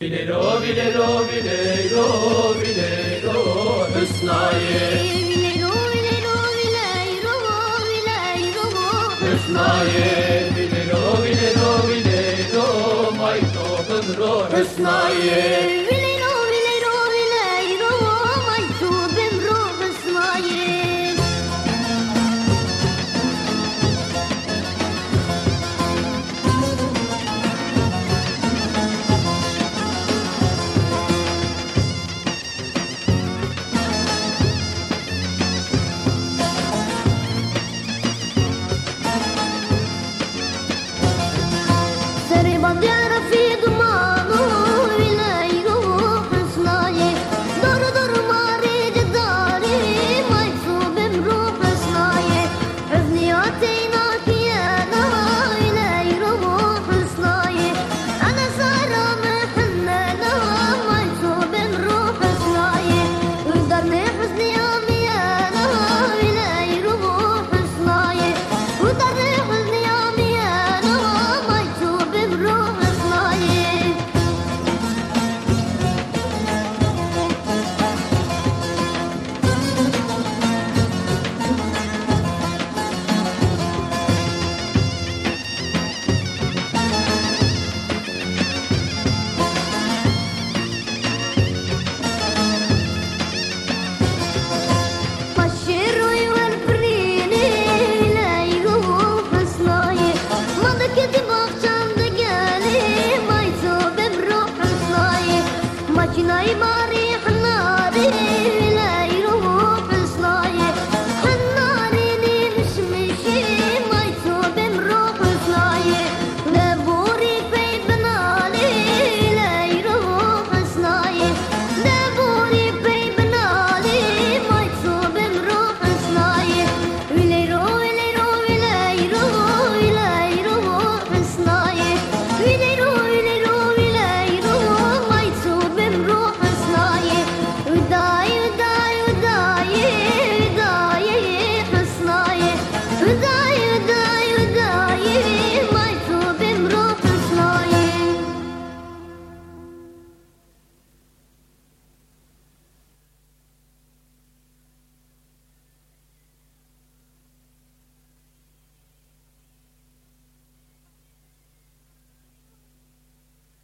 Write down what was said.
Bilero bilero bilero bilero Hüsnaye Vilero, vilero, vileyro, vileyro. Hüsnaye bilero bilero bilero Mayto kıdro Hüsnaye Ay María